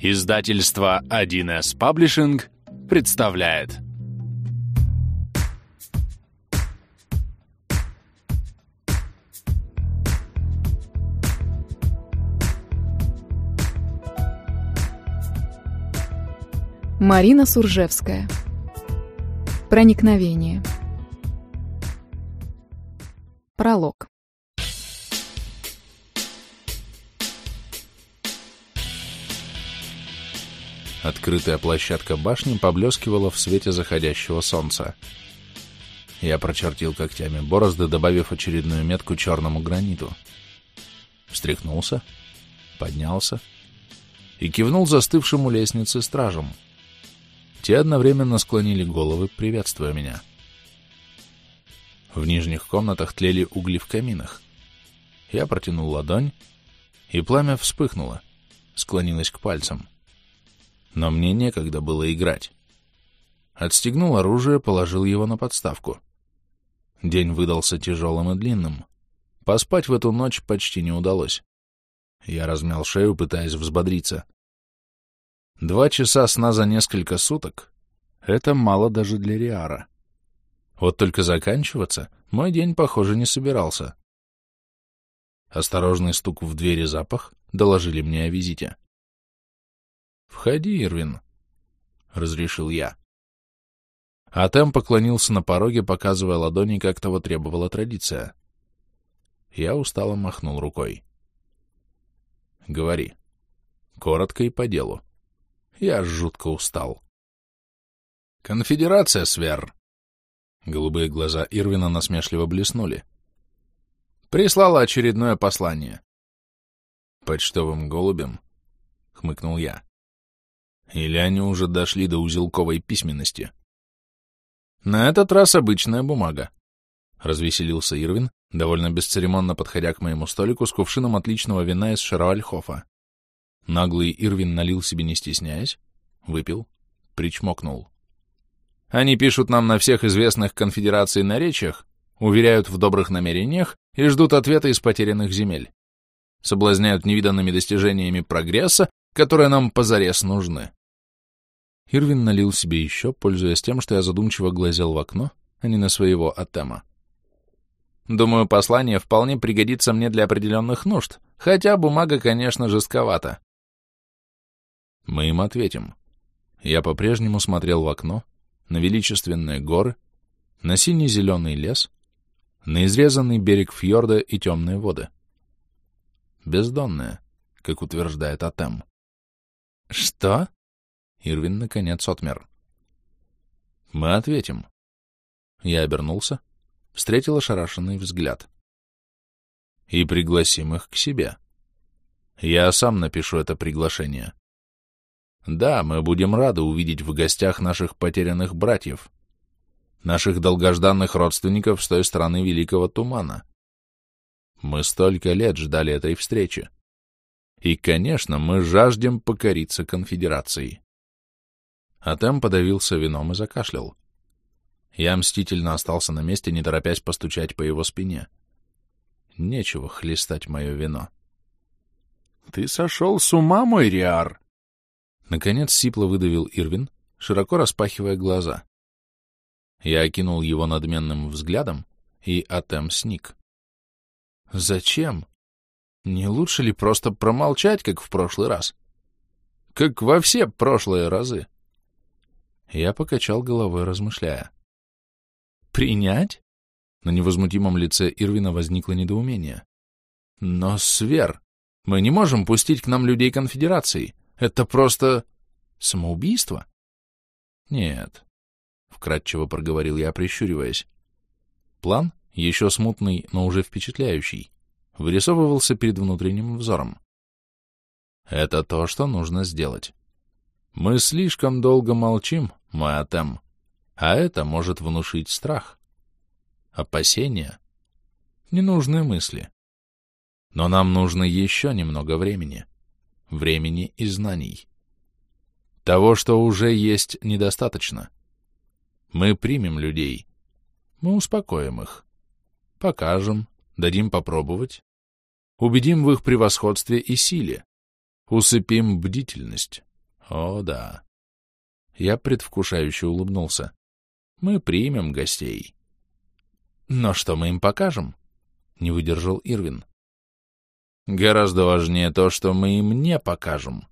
Издательство 1С Паблишинг представляет. Марина Суржевская. Проникновение. Пролог Открытая площадка башни поблескивала в свете заходящего солнца. Я прочертил когтями борозды, добавив очередную метку черному граниту. Встряхнулся, поднялся и кивнул застывшему лестнице стражам. Те одновременно склонили головы, приветствуя меня. В нижних комнатах тлели угли в каминах. Я протянул ладонь, и пламя вспыхнуло, склонилось к пальцам но мне некогда было играть. Отстегнул оружие, положил его на подставку. День выдался тяжелым и длинным. Поспать в эту ночь почти не удалось. Я размял шею, пытаясь взбодриться. Два часа сна за несколько суток — это мало даже для Риара. Вот только заканчиваться мой день, похоже, не собирался. Осторожный стук в двери запах доложили мне о визите. «Входи, Ирвин», — разрешил я. Атем поклонился на пороге, показывая ладони, как того требовала традиция. Я устало махнул рукой. «Говори. Коротко и по делу. Я жутко устал». «Конфедерация, Свер!» Голубые глаза Ирвина насмешливо блеснули. «Прислала очередное послание». «Почтовым голубем?» — хмыкнул я. Или они уже дошли до узелковой письменности? На этот раз обычная бумага. Развеселился Ирвин, довольно бесцеремонно подходя к моему столику с кувшином отличного вина из Шаровальхофа. Наглый Ирвин налил себе не стесняясь, выпил, причмокнул. Они пишут нам на всех известных конфедераций наречиях, уверяют в добрых намерениях и ждут ответа из потерянных земель. Соблазняют невиданными достижениями прогресса, которые нам позарез нужны. Ирвин налил себе еще, пользуясь тем, что я задумчиво глазел в окно, а не на своего Атема. Думаю, послание вполне пригодится мне для определенных нужд, хотя бумага, конечно, жестковата. Мы им ответим. Я по-прежнему смотрел в окно, на величественные горы, на синий-зеленый лес, на изрезанный берег фьорда и темные воды. Бездонные, как утверждает Атем. «Что?» Ирвин, наконец, отмер. «Мы ответим». Я обернулся, встретил ошарашенный взгляд. «И пригласим их к себе. Я сам напишу это приглашение. Да, мы будем рады увидеть в гостях наших потерянных братьев, наших долгожданных родственников с той стороны Великого Тумана. Мы столько лет ждали этой встречи. И, конечно, мы жаждем покориться конфедерации. Атем подавился вином и закашлял. Я мстительно остался на месте, не торопясь постучать по его спине. Нечего хлестать мое вино. — Ты сошел с ума, мой Риар? Наконец сипло выдавил Ирвин, широко распахивая глаза. Я окинул его надменным взглядом, и Атем сник. — Зачем? Не лучше ли просто промолчать, как в прошлый раз? Как во все прошлые разы? — я покачал головой, размышляя. «Принять?» На невозмутимом лице Ирвина возникло недоумение. «Но, Свер, мы не можем пустить к нам людей конфедерации. Это просто... самоубийство?» «Нет», — вкратчиво проговорил я, прищуриваясь. План, еще смутный, но уже впечатляющий, вырисовывался перед внутренним взором. «Это то, что нужно сделать. Мы слишком долго молчим, мой Атем, а это может внушить страх, опасения, ненужные мысли. Но нам нужно еще немного времени, времени и знаний. Того, что уже есть, недостаточно. Мы примем людей, мы успокоим их, покажем, дадим попробовать, убедим в их превосходстве и силе, усыпим бдительность, О, да. Я предвкушающе улыбнулся. Мы примем гостей. Но что мы им покажем? Не выдержал Ирвин. Гораздо важнее то, что мы им не покажем,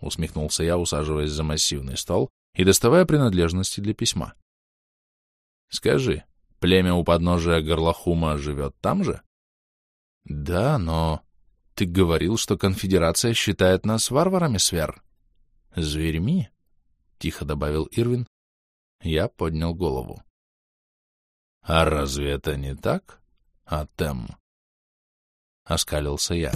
усмехнулся я, усаживаясь за массивный стол и доставая принадлежности для письма. Скажи, племя у подножия Горлохума живет там же? Да, но... Ты говорил, что конфедерация считает нас варварами, Свер. Зверьми? Тихо добавил Ирвин. Я поднял голову. А разве это не так, Атем? Оскалился я.